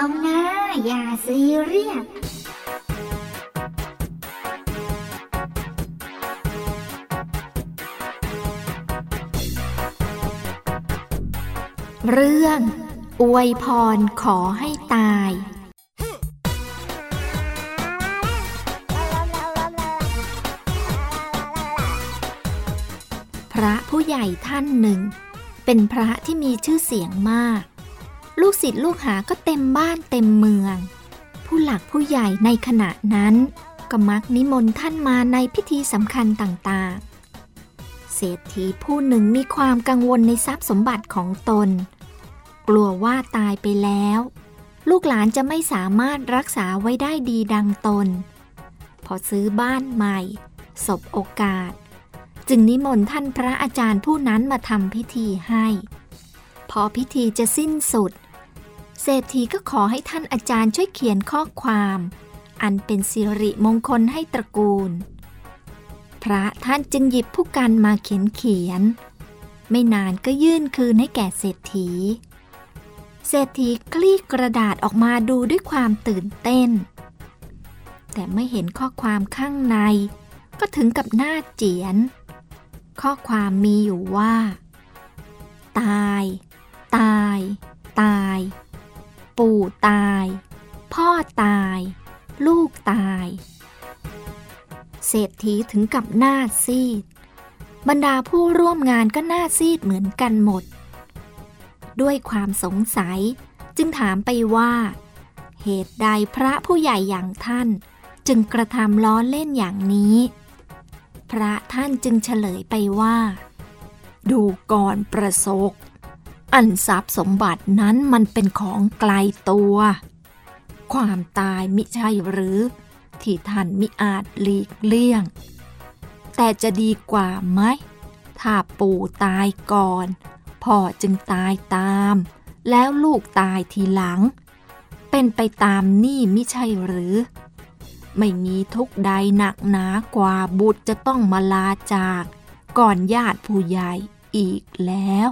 อย่าซีเรียสเรื่อง อวยพรขอให้ตาย พระผู้ใหญ่ท่านหนึ่ง เป็นพระที่มีชื่อเสียงมาก ลูกศิษย์ลูกหาก็เต็มบ้านเต็มเมือง ผู้หลักผู้ใหญ่ในขณะนั้น ก็มักนิมนต์ท่านมาในพิธีสำคัญต่างๆ เศรษฐีผู้หนึ่งมีความกังวลในทรัพย์สมบัติของตน กลัวว่าตายไปแล้ว ลูกหลานจะไม่สามารถรักษาไว้ได้ดีดังตน พอซื้อบ้านใหม่สบโอกาส จึงนิมนต์ท่านพระอาจารย์ผู้นั้นมาทำพิธีให้ พอพิธีจะสิ้นสุด เศรษฐีก็ขอให้ท่านอาจารย์ช่วยเขียนข้อความ อันเป็นสิริมงคลให้ตระกูล พระท่านจึงหยิบผู้กันมาเขียนเขียน ไม่นานก็ยื่นคืนให้แก่เศรษฐี เศรษฐีคลี่กระดาษออกมาดูด้วยความตื่นเต้น แต่ไม่เห็นข้อความข้างใน ก็ถึงกับหน้าเจียน ข้อความมีอยู่ว่า ตาย ตาย ตาย ปู่ตาย พ่อตาย ลูกตาย เศรษฐีถึงกับหน้าซีด บรรดาผู้ร่วมงานก็หน้าซีดเหมือนกันหมด ด้วยความสงสัยจึงถามไปว่า เหตุใดพระผู้ใหญ่อย่างท่าน จึงกระทำล้อเล่นอย่างนี้ พระท่านจึงเฉลยไปว่า ดูก่อนประสก อันทรัพย์สมบัตินั้นมันเป็นของไกลตัว ความตายมิใช่หรือ ที่ท่านมิอาจหลีกเลี่ยง แต่จะดีกว่าไหม ถ้าปู่ตายก่อน พ่อจึงตายตาม แล้วลูกตายทีหลัง เป็นไปตามนี่มิใช่หรือ ไม่มีทุกใดหนักหนากว่าบุตรจะต้องมาลาจาก ก่อนญาติผู้ใหญ่อีกแล้ว